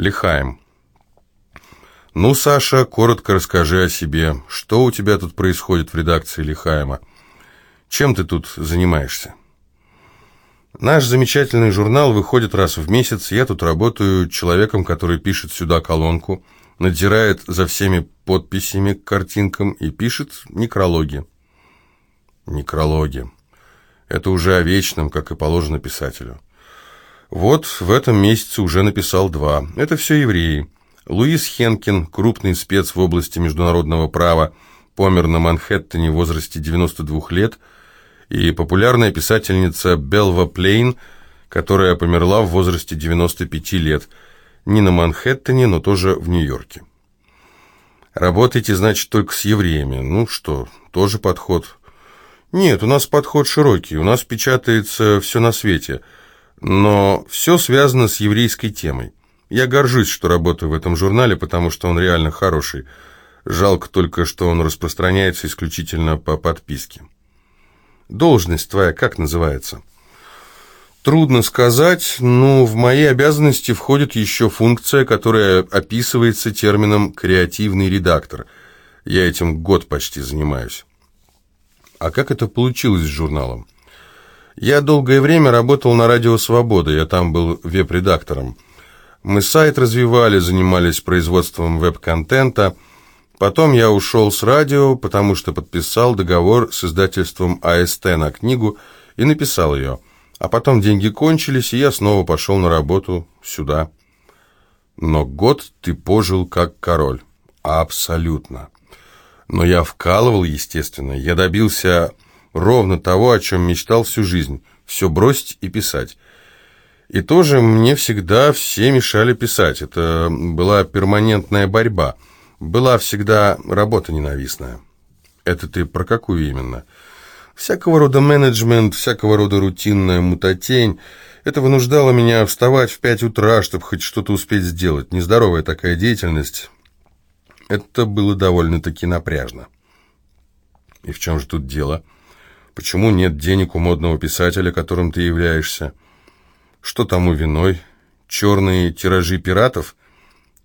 Лихаем. «Ну, Саша, коротко расскажи о себе. Что у тебя тут происходит в редакции Лихаема? Чем ты тут занимаешься?» «Наш замечательный журнал выходит раз в месяц. Я тут работаю человеком, который пишет сюда колонку, надзирает за всеми подписями к картинкам и пишет некрологи». «Некрологи. Это уже о вечном, как и положено писателю». «Вот в этом месяце уже написал два. Это все евреи». Луис Хенкин, крупный спец в области международного права, помер на Манхэттене в возрасте 92 лет, и популярная писательница Белва Плейн, которая померла в возрасте 95 лет, не на Манхэттене, но тоже в Нью-Йорке. Работаете, значит, только с евреями. Ну что, тоже подход. Нет, у нас подход широкий, у нас печатается все на свете, но все связано с еврейской темой. Я горжусь, что работаю в этом журнале, потому что он реально хороший. Жалко только, что он распространяется исключительно по подписке. Должность твоя как называется? Трудно сказать, но в мои обязанности входит еще функция, которая описывается термином «креативный редактор». Я этим год почти занимаюсь. А как это получилось с журналом? Я долгое время работал на радио «Свобода», я там был веб-редактором. Мы сайт развивали, занимались производством веб-контента. Потом я ушел с радио, потому что подписал договор с издательством АСТ на книгу и написал ее. А потом деньги кончились, и я снова пошел на работу сюда. Но год ты пожил как король. Абсолютно. Но я вкалывал, естественно. Я добился ровно того, о чем мечтал всю жизнь. Все бросить и писать. И тоже мне всегда все мешали писать. Это была перманентная борьба. Была всегда работа ненавистная. Это ты про какую именно? Всякого рода менеджмент, всякого рода рутинная мутатень. Это вынуждало меня вставать в пять утра, чтобы хоть что-то успеть сделать. Нездоровая такая деятельность. Это было довольно-таки напряжно. И в чем же тут дело? Почему нет денег у модного писателя, которым ты являешься? Что тому виной? Черные тиражи пиратов?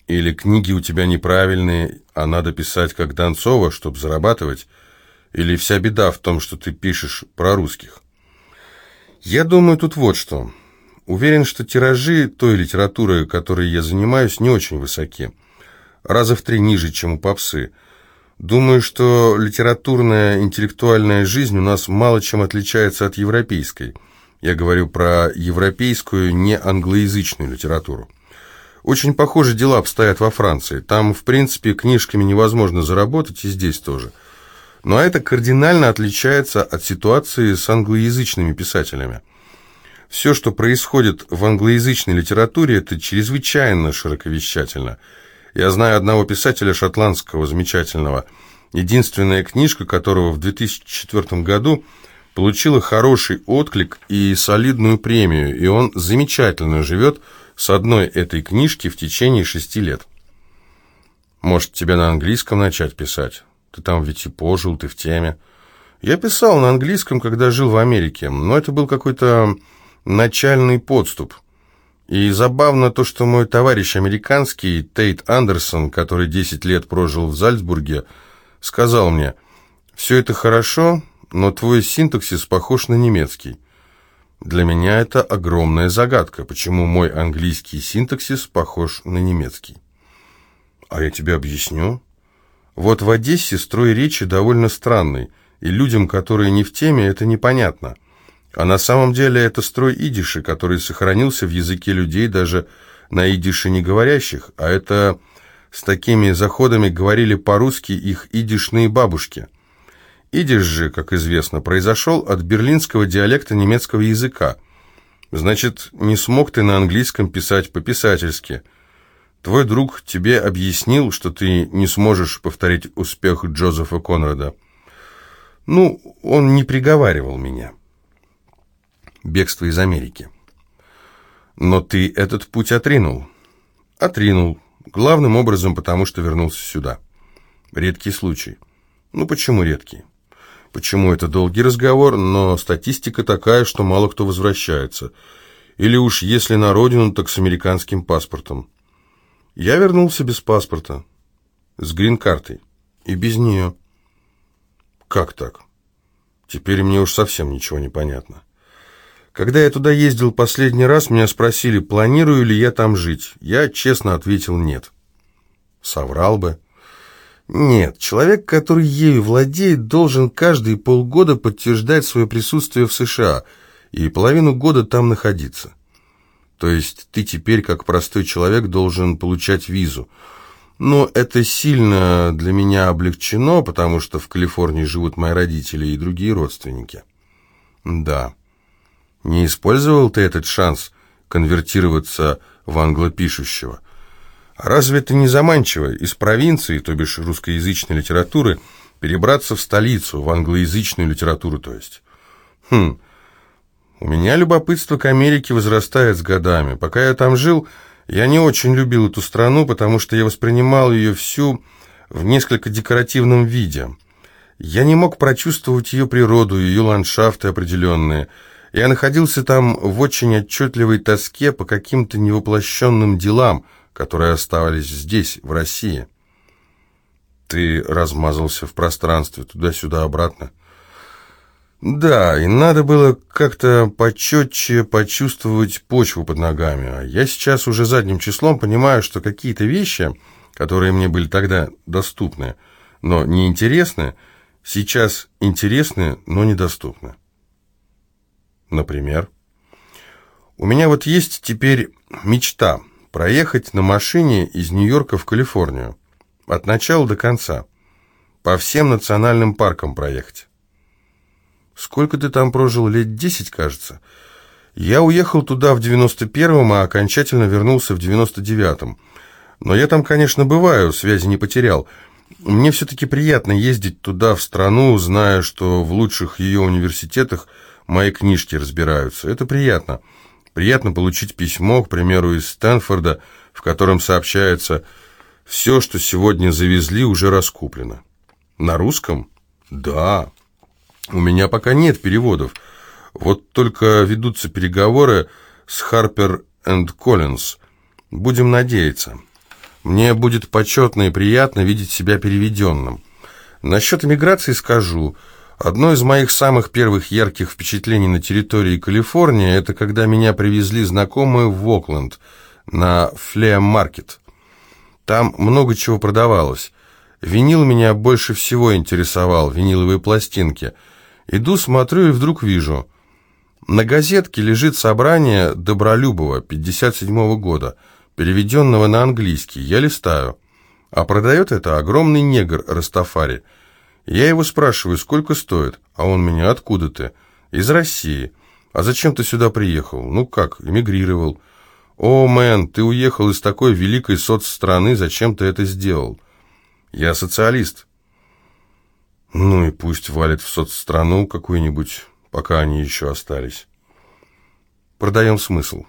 Или книги у тебя неправильные, а надо писать как Донцова, чтобы зарабатывать? Или вся беда в том, что ты пишешь про русских? Я думаю, тут вот что. Уверен, что тиражи той литературы, которой я занимаюсь, не очень высоки. Раза в три ниже, чем у попсы. Думаю, что литературная интеллектуальная жизнь у нас мало чем отличается от европейской – я говорю про европейскую, не англоязычную литературу. Очень похожие дела обстоят во Франции. Там, в принципе, книжками невозможно заработать, и здесь тоже. Но это кардинально отличается от ситуации с англоязычными писателями. Все, что происходит в англоязычной литературе, это чрезвычайно широковещательно. Я знаю одного писателя шотландского, замечательного, единственная книжка которого в 2004 году получила хороший отклик и солидную премию, и он замечательно живет с одной этой книжки в течение шести лет. Может, тебе на английском начать писать? Ты там ведь и пожил, ты в теме. Я писал на английском, когда жил в Америке, но это был какой-то начальный подступ. И забавно то, что мой товарищ американский, Тейт Андерсон, который 10 лет прожил в Зальцбурге, сказал мне, «Все это хорошо, но твой синтаксис похож на немецкий. Для меня это огромная загадка, почему мой английский синтаксис похож на немецкий. А я тебе объясню. Вот в Одессе строй речи довольно странный, и людям, которые не в теме, это непонятно. А на самом деле это строй идиши, который сохранился в языке людей даже на идише не говорящих, а это с такими заходами говорили по-русски их идишные бабушки. Идиш же, как известно, произошел от берлинского диалекта немецкого языка. Значит, не смог ты на английском писать по-писательски. Твой друг тебе объяснил, что ты не сможешь повторить успех Джозефа Конрада. Ну, он не приговаривал меня. Бегство из Америки. Но ты этот путь отринул. Отринул. Главным образом, потому что вернулся сюда. Редкий случай. Ну, почему редкий? Почему это долгий разговор, но статистика такая, что мало кто возвращается. Или уж если на родину, так с американским паспортом. Я вернулся без паспорта, с грин-картой и без нее. Как так? Теперь мне уж совсем ничего не понятно. Когда я туда ездил последний раз, меня спросили, планирую ли я там жить. Я честно ответил «нет». Соврал бы. Нет, человек, который ею владеет, должен каждые полгода подтверждать свое присутствие в США и половину года там находиться. То есть ты теперь, как простой человек, должен получать визу. Но это сильно для меня облегчено, потому что в Калифорнии живут мои родители и другие родственники. Да. Не использовал ты этот шанс конвертироваться в англопишущего? Разве это не заманчиво из провинции, то бишь русскоязычной литературы, перебраться в столицу, в англоязычную литературу, то есть? Хм, у меня любопытство к Америке возрастает с годами. Пока я там жил, я не очень любил эту страну, потому что я воспринимал ее всю в несколько декоративном виде. Я не мог прочувствовать ее природу, ее ландшафты определенные. Я находился там в очень отчетливой тоске по каким-то невоплощенным делам, которые оставались здесь, в России. Ты размазался в пространстве, туда-сюда, обратно. Да, и надо было как-то почетче почувствовать почву под ногами. А я сейчас уже задним числом понимаю, что какие-то вещи, которые мне были тогда доступны, но неинтересны, сейчас интересны, но недоступны. Например, у меня вот есть теперь мечта проехать на машине из Нью-Йорка в Калифорнию. От начала до конца. По всем национальным паркам проехать. Сколько ты там прожил? Лет десять, кажется. Я уехал туда в 91-м, а окончательно вернулся в 99-м. Но я там, конечно, бываю, связи не потерял. Мне все-таки приятно ездить туда, в страну, зная, что в лучших ее университетах мои книжки разбираются. Это приятно. Приятно получить письмо, к примеру, из Стэнфорда, в котором сообщается «Все, что сегодня завезли, уже раскуплено». На русском? Да. У меня пока нет переводов. Вот только ведутся переговоры с Харпер энд Коллинз. Будем надеяться. Мне будет почетно и приятно видеть себя переведенным. Насчет эмиграции скажу. Одно из моих самых первых ярких впечатлений на территории Калифорнии – это когда меня привезли знакомые в Окленд на Флеа-маркет. Там много чего продавалось. Винил меня больше всего интересовал, виниловые пластинки – Иду, смотрю и вдруг вижу. На газетке лежит собрание Добролюбова 57 года, переведенного на английский. Я листаю. А продает это огромный негр Растафари. Я его спрашиваю, сколько стоит, а он меня, откуда ты? Из России. А зачем ты сюда приехал? Ну как, эмигрировал. О, мэн, ты уехал из такой великой соцстраны, зачем ты это сделал? Я социалист. Ну и пусть валит в соцстрану какую-нибудь, пока они еще остались. Продаем смысл.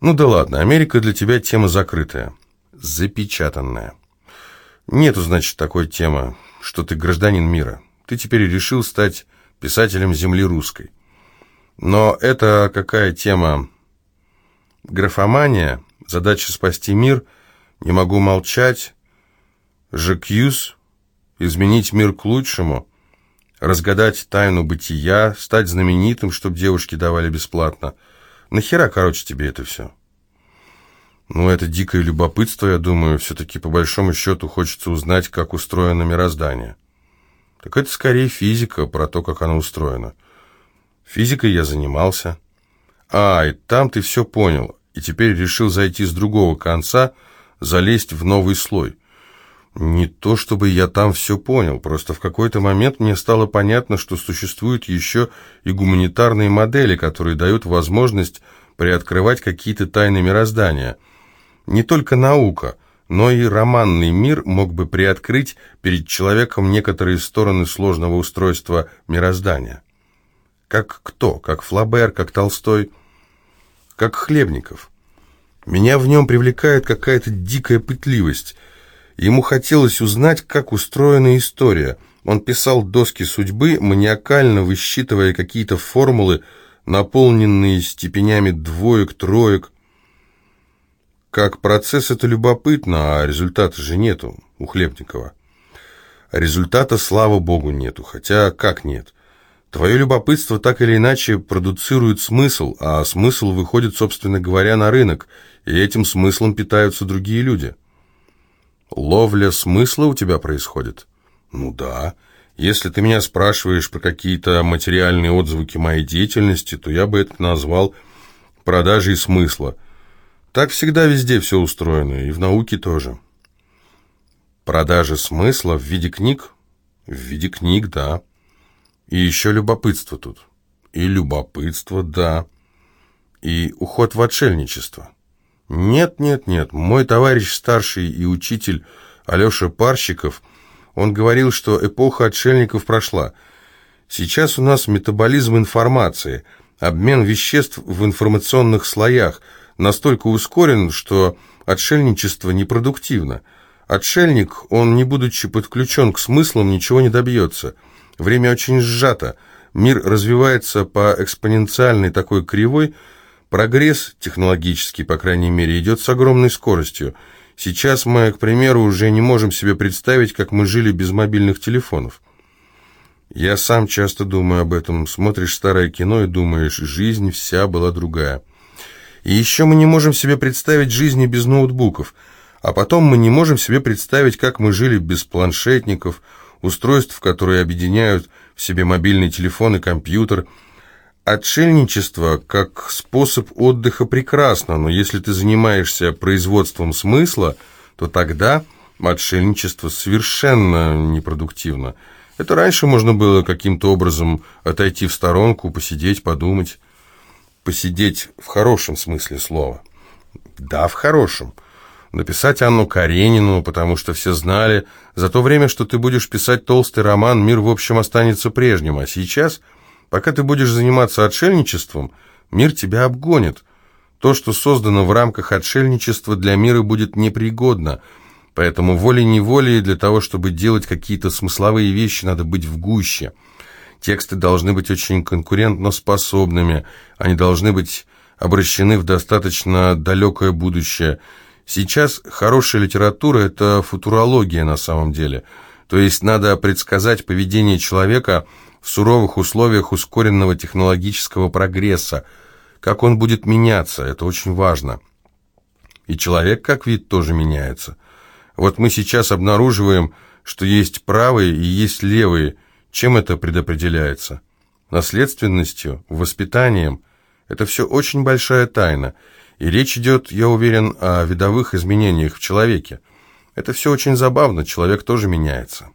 Ну да ладно, Америка для тебя тема закрытая, запечатанная. Нету, значит, такой темы, что ты гражданин мира. Ты теперь решил стать писателем земли русской. Но это какая тема? Графомания, задача спасти мир, не могу молчать, Жекьюз, изменить мир к лучшему, разгадать тайну бытия, стать знаменитым, чтобы девушки давали бесплатно. Нахера, короче, тебе это все? Ну, это дикое любопытство, я думаю, все-таки по большому счету хочется узнать, как устроено мироздание. Так это скорее физика, про то, как оно устроено. Физикой я занимался. А, и там ты все понял, и теперь решил зайти с другого конца, залезть в новый слой. Не то чтобы я там все понял, просто в какой-то момент мне стало понятно, что существуют еще и гуманитарные модели, которые дают возможность приоткрывать какие-то тайны мироздания. Не только наука, но и романный мир мог бы приоткрыть перед человеком некоторые стороны сложного устройства мироздания. Как кто? Как Флабер, как Толстой, как Хлебников. Меня в нем привлекает какая-то дикая пытливость – Ему хотелось узнать, как устроена история. Он писал доски судьбы, маниакально высчитывая какие-то формулы, наполненные степенями двоек, троек. Как процесс это любопытно, а результата же нету у Хлебникова. Результата, слава богу, нету, хотя как нет? Твое любопытство так или иначе продуцирует смысл, а смысл выходит, собственно говоря, на рынок, и этим смыслом питаются другие люди. Ловля смысла у тебя происходит? Ну да. Если ты меня спрашиваешь про какие-то материальные отзвуки моей деятельности, то я бы это назвал продажей смысла. Так всегда везде все устроено, и в науке тоже. Продажа смысла в виде книг? В виде книг, да. И еще любопытство тут. И любопытство, да. И уход в отшельничество. Нет, нет, нет, мой товарищ старший и учитель Алеша Парщиков, он говорил, что эпоха отшельников прошла. Сейчас у нас метаболизм информации, обмен веществ в информационных слоях настолько ускорен, что отшельничество непродуктивно. Отшельник, он, не будучи подключен к смыслам, ничего не добьется – Время очень сжато. Мир развивается по экспоненциальной такой кривой. Прогресс технологический, по крайней мере, идет с огромной скоростью. Сейчас мы, к примеру, уже не можем себе представить, как мы жили без мобильных телефонов. Я сам часто думаю об этом. Смотришь старое кино и думаешь, жизнь вся была другая. И еще мы не можем себе представить жизни без ноутбуков. А потом мы не можем себе представить, как мы жили без планшетников, устройств, которые объединяют в себе мобильный телефон и компьютер. Отшельничество как способ отдыха прекрасно, но если ты занимаешься производством смысла, то тогда отшельничество совершенно непродуктивно. Это раньше можно было каким-то образом отойти в сторонку, посидеть, подумать. Посидеть в хорошем смысле слова. Да, в хорошем написать Анну Каренину, потому что все знали, за то время, что ты будешь писать толстый роман, мир в общем останется прежним, а сейчас, пока ты будешь заниматься отшельничеством, мир тебя обгонит. То, что создано в рамках отшельничества для мира, будет непригодно, поэтому волей-неволей для того, чтобы делать какие-то смысловые вещи, надо быть в гуще. Тексты должны быть очень конкурентно способными, они должны быть обращены в достаточно далекое будущее – Сейчас хорошая литература – это футурология на самом деле. То есть надо предсказать поведение человека в суровых условиях ускоренного технологического прогресса. Как он будет меняться, это очень важно. И человек как вид тоже меняется. Вот мы сейчас обнаруживаем, что есть правые и есть левые. Чем это предопределяется? Наследственностью, воспитанием. Это все очень большая тайна – и речь идет, я уверен, о видовых изменениях в человеке. Это все очень забавно, человек тоже меняется.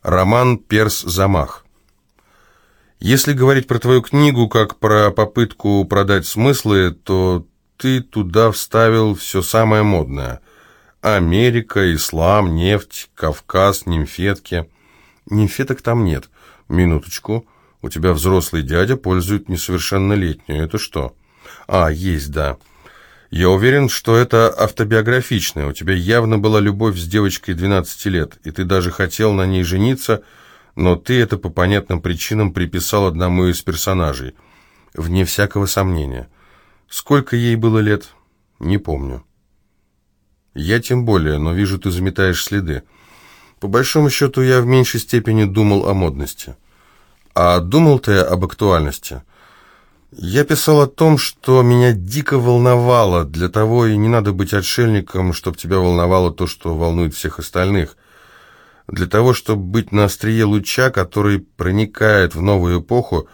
Роман «Перс Замах». Если говорить про твою книгу как про попытку продать смыслы, то ты туда вставил все самое модное. Америка, ислам, нефть, Кавказ, нимфетки. Нимфеток там нет. Минуточку. У тебя взрослый дядя пользует несовершеннолетнюю. Это что? А, есть, да. Я уверен, что это автобиографичное. У тебя явно была любовь с девочкой 12 лет, и ты даже хотел на ней жениться, но ты это по понятным причинам приписал одному из персонажей. Вне всякого сомнения. Сколько ей было лет? Не помню. Я тем более, но вижу, ты заметаешь следы. По большому счету, я в меньшей степени думал о модности. А думал ты об актуальности? Я писал о том, что меня дико волновало, для того и не надо быть отшельником, чтобы тебя волновало то, что волнует всех остальных. Для того, чтобы быть на острие луча, который проникает в новую эпоху,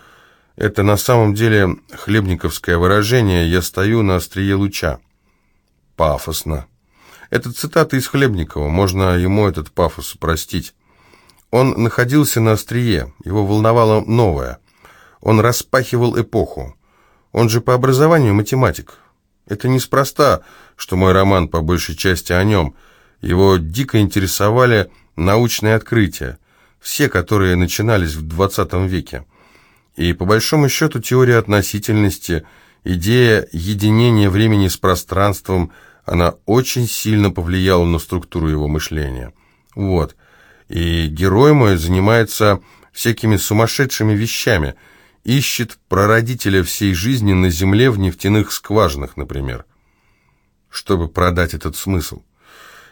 это на самом деле хлебниковское выражение «я стою на острие луча». Пафосно. Это цитата из Хлебникова, можно ему этот пафос простить. Он находился на острие, его волновало новое – он распахивал эпоху. Он же по образованию математик. Это неспроста, что мой роман по большей части о нем. Его дико интересовали научные открытия, все, которые начинались в 20 веке. И по большому счету теория относительности, идея единения времени с пространством, она очень сильно повлияла на структуру его мышления. Вот. И герой мой занимается всякими сумасшедшими вещами – ищет прародителя всей жизни на земле в нефтяных скважинах, например, чтобы продать этот смысл.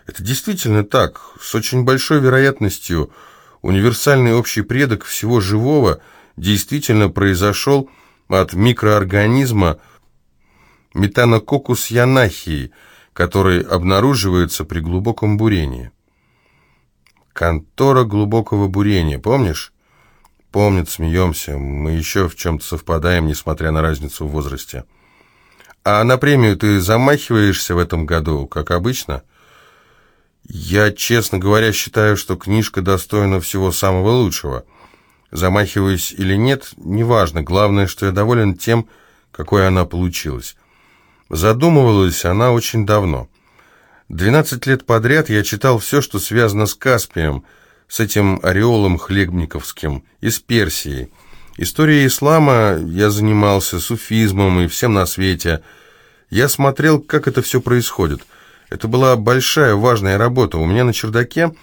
Это действительно так. С очень большой вероятностью универсальный общий предок всего живого действительно произошел от микроорганизма метанококус янахии, который обнаруживается при глубоком бурении. Контора глубокого бурения, помнишь? Помнит, смеемся, мы еще в чем-то совпадаем, несмотря на разницу в возрасте. А на премию ты замахиваешься в этом году, как обычно? Я, честно говоря, считаю, что книжка достойна всего самого лучшего. Замахиваюсь или нет, неважно, главное, что я доволен тем, какой она получилась. Задумывалась она очень давно. Двенадцать лет подряд я читал все, что связано с Каспием, с этим ореолом хлебниковским, из Персии. Историей ислама я занимался, суфизмом и всем на свете. Я смотрел, как это все происходит. Это была большая, важная работа. У меня на чердаке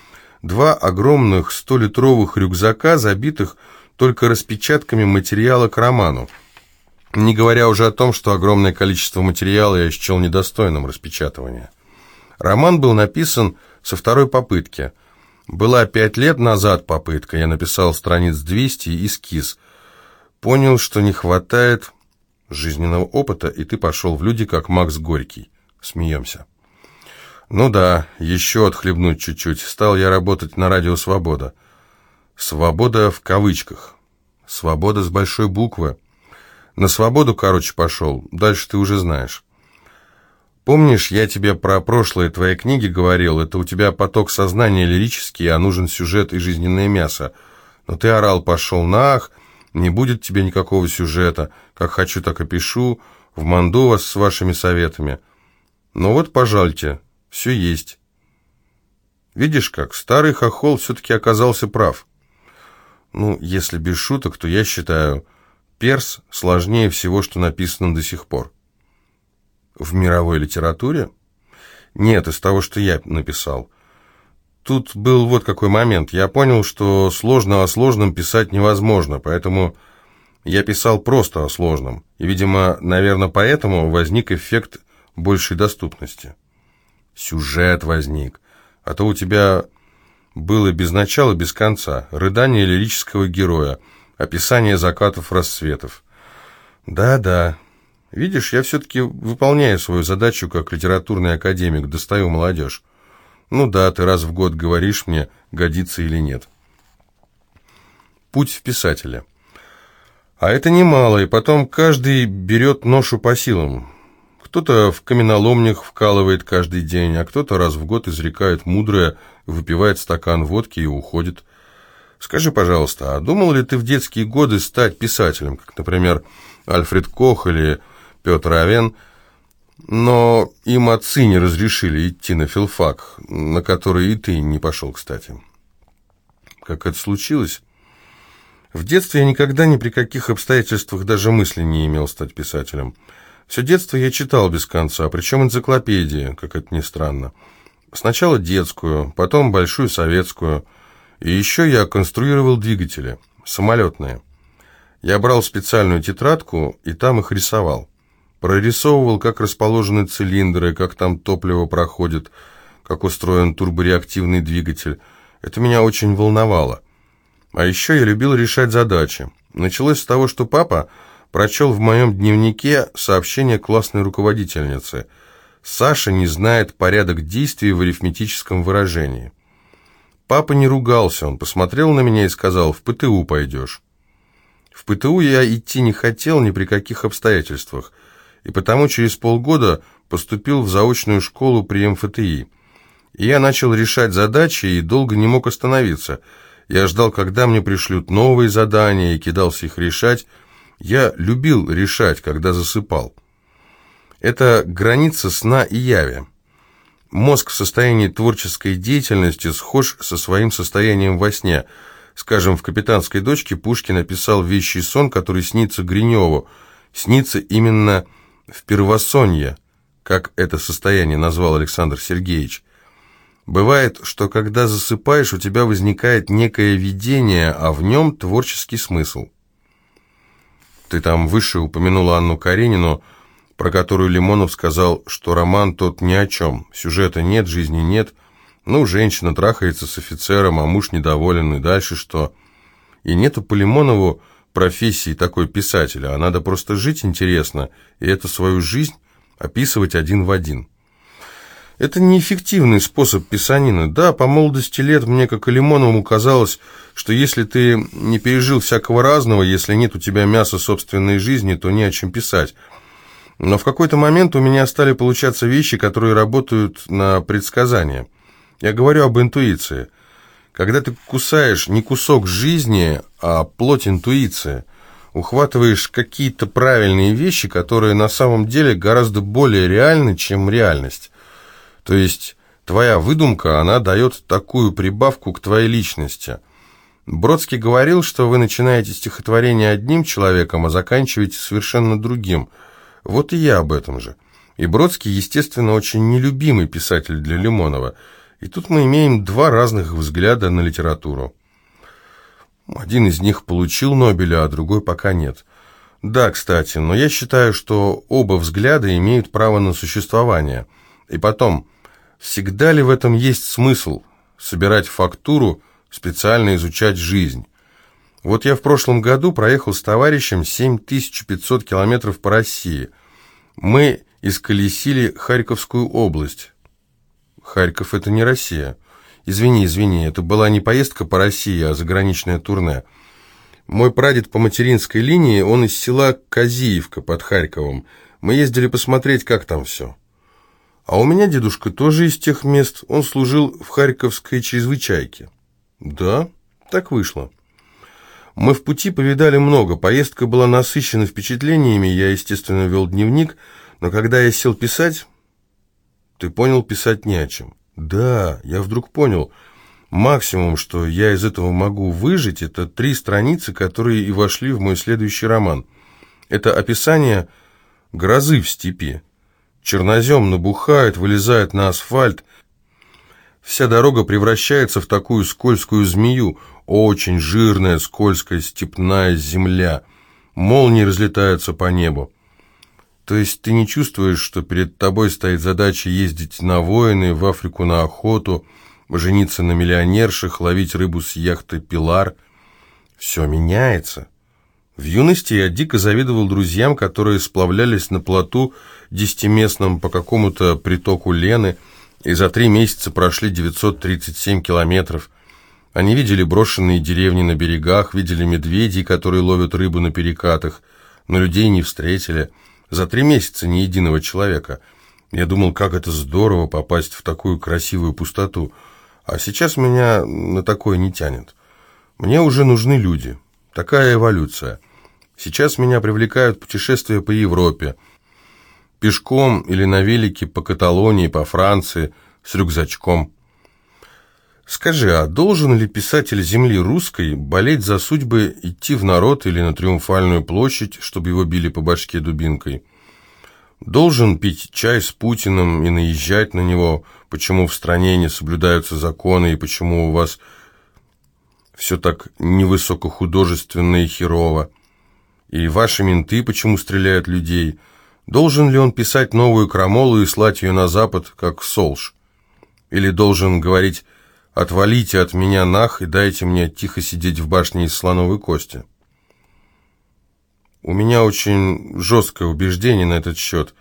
два огромных столитровых рюкзака, забитых только распечатками материала к роману. Не говоря уже о том, что огромное количество материала я счел недостойным распечатывания. Роман был написан со второй попытки. Была пять лет назад попытка, я написал страниц 200 и эскиз. Понял, что не хватает жизненного опыта, и ты пошел в люди, как Макс Горький. Смеемся. Ну да, еще отхлебнуть чуть-чуть. Стал я работать на радио «Свобода». «Свобода» в кавычках. «Свобода» с большой буквы. На свободу, короче, пошел. Дальше ты уже знаешь. Помнишь, я тебе про прошлые твои книги говорил? Это у тебя поток сознания лирический, а нужен сюжет и жизненное мясо. Но ты орал, пошел нах, не будет тебе никакого сюжета. Как хочу, так и пишу. В манду вас с вашими советами. Ну вот, пожальте, все есть. Видишь как, старый хохол все-таки оказался прав. Ну, если без шуток, то я считаю, перс сложнее всего, что написано до сих пор. В мировой литературе? Нет, из того, что я написал. Тут был вот какой момент. Я понял, что сложно о сложном писать невозможно, поэтому я писал просто о сложном. И, видимо, наверное, поэтому возник эффект большей доступности. Сюжет возник. А то у тебя было без начала, без конца. Рыдание лирического героя, описание закатов, рассветов. Да-да, Видишь, я все-таки выполняю свою задачу как литературный академик, достаю молодежь. Ну да, ты раз в год говоришь мне, годится или нет. Путь в писателя. А это немало, и потом каждый берет ношу по силам. Кто-то в каменоломнях вкалывает каждый день, а кто-то раз в год изрекает мудрое, выпивает стакан водки и уходит. Скажи, пожалуйста, а думал ли ты в детские годы стать писателем, как, например, Альфред Кох или Петр Авен, но им отцы не разрешили идти на филфак, на который и ты не пошел, кстати. Как это случилось? В детстве я никогда ни при каких обстоятельствах даже мысли не имел стать писателем. Все детство я читал без конца, причем энциклопедии, как это ни странно. Сначала детскую, потом большую советскую, и еще я конструировал двигатели, самолетные. Я брал специальную тетрадку и там их рисовал. Прорисовывал, как расположены цилиндры, как там топливо проходит, как устроен турбореактивный двигатель. Это меня очень волновало. А еще я любил решать задачи. Началось с того, что папа прочел в моем дневнике сообщение классной руководительницы. Саша не знает порядок действий в арифметическом выражении. Папа не ругался, он посмотрел на меня и сказал, в ПТУ пойдешь. В ПТУ я идти не хотел ни при каких обстоятельствах – и потому через полгода поступил в заочную школу при МФТИ. И я начал решать задачи и долго не мог остановиться. Я ждал, когда мне пришлют новые задания, и кидался их решать. Я любил решать, когда засыпал. Это граница сна и яви. Мозг в состоянии творческой деятельности схож со своим состоянием во сне. Скажем, в «Капитанской дочке» Пушкин написал вещий сон, который снится Гриневу. Снится именно в первосонье, как это состояние назвал Александр Сергеевич. Бывает, что когда засыпаешь, у тебя возникает некое видение, а в нем творческий смысл. Ты там выше упомянула Анну Каренину, про которую Лимонов сказал, что роман тот ни о чем. Сюжета нет, жизни нет. Ну, женщина трахается с офицером, а муж недоволен, и дальше что? И нету по Лимонову профессии такой писателя, а надо просто жить интересно, и эту свою жизнь описывать один в один. Это неэффективный способ писанины. Да, по молодости лет мне, как и Лимоновому, казалось, что если ты не пережил всякого разного, если нет у тебя мяса собственной жизни, то не о чем писать. Но в какой-то момент у меня стали получаться вещи, которые работают на предсказания. Я говорю об интуиции. Когда ты кусаешь не кусок жизни, а плоть интуиции, ухватываешь какие-то правильные вещи, которые на самом деле гораздо более реальны, чем реальность. То есть твоя выдумка, она дает такую прибавку к твоей личности. Бродский говорил, что вы начинаете стихотворение одним человеком, а заканчиваете совершенно другим. Вот и я об этом же. И Бродский, естественно, очень нелюбимый писатель для Лимонова. И тут мы имеем два разных взгляда на литературу. Один из них получил Нобеля, а другой пока нет. Да, кстати, но я считаю, что оба взгляда имеют право на существование. И потом, Всегда ли в этом есть смысл? Собирать фактуру, специально изучать жизнь. Вот я в прошлом году проехал с товарищем 7500 километров по России. Мы исколесили Харьковскую область. Харьков – это не Россия. Извини, извини, это была не поездка по России, а заграничное турне. Мой прадед по материнской линии, он из села Казиевка под Харьковом. Мы ездили посмотреть, как там все. А у меня дедушка тоже из тех мест, он служил в Харьковской чрезвычайке. Да, так вышло. Мы в пути повидали много, поездка была насыщена впечатлениями, я, естественно, вел дневник, но когда я сел писать, ты понял, писать не о чем. Да, я вдруг понял, максимум, что я из этого могу выжить, это три страницы, которые и вошли в мой следующий роман. Это описание грозы в степи. Чернозем набухает, вылезает на асфальт. Вся дорога превращается в такую скользкую змею, очень жирная, скользкая, степная земля. Молнии разлетаются по небу. То есть ты не чувствуешь, что перед тобой стоит задача ездить на воины, в Африку на охоту, жениться на миллионершах, ловить рыбу с яхты «Пилар». Все меняется. В юности я дико завидовал друзьям, которые сплавлялись на плоту десятиместном по какому-то притоку Лены и за три месяца прошли 937 километров. Они видели брошенные деревни на берегах, видели медведей, которые ловят рыбу на перекатах, но людей не встретили. За три месяца ни единого человека. Я думал, как это здорово попасть в такую красивую пустоту. А сейчас меня на такое не тянет. Мне уже нужны люди. Такая эволюция. Сейчас меня привлекают путешествия по Европе. Пешком или на велике по Каталонии, по Франции, с рюкзачком. Скажи, а должен ли писатель земли русской болеть за судьбы идти в народ или на Триумфальную площадь, чтобы его били по башке дубинкой? Должен пить чай с Путиным и наезжать на него, почему в стране не соблюдаются законы и почему у вас все так невысокохудожественно и херово? И ваши менты почему стреляют людей? Должен ли он писать новую крамолу и слать ее на запад, как Солш? Или должен говорить «отвалите от меня нах и дайте мне тихо сидеть в башне из слоновой кости»? У меня очень жесткое убеждение на этот счет.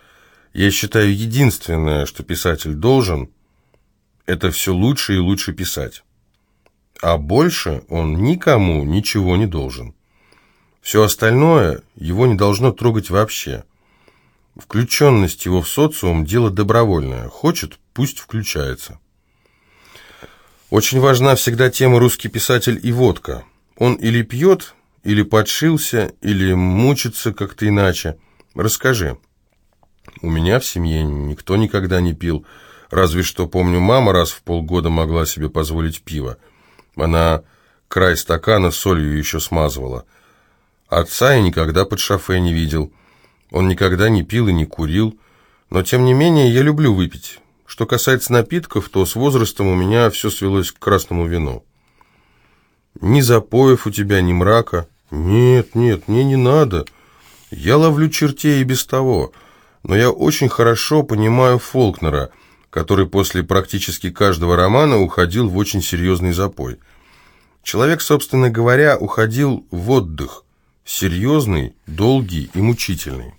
Я считаю, единственное, что писатель должен, это все лучше и лучше писать. А больше он никому ничего не должен. Все остальное его не должно трогать вообще. Включенность его в социум – дело добровольное. Хочет – пусть включается. Очень важна всегда тема «русский писатель и водка». Он или пьет, или подшился, или мучится как-то иначе. Расскажи. У меня в семье никто никогда не пил. Разве что, помню, мама раз в полгода могла себе позволить пиво. Она край стакана солью еще смазывала – Отца я никогда под шофе не видел. Он никогда не пил и не курил, но тем не менее я люблю выпить. Что касается напитков, то с возрастом у меня все свелось к красному вину. Ни запоев у тебя, ни мрака. Нет, нет, мне не надо. Я ловлю чертей и без того. Но я очень хорошо понимаю Фолкнера, который после практически каждого романа уходил в очень серьезный запой. Человек, собственно говоря, уходил в отдых, серьезный, долгий и мучительный.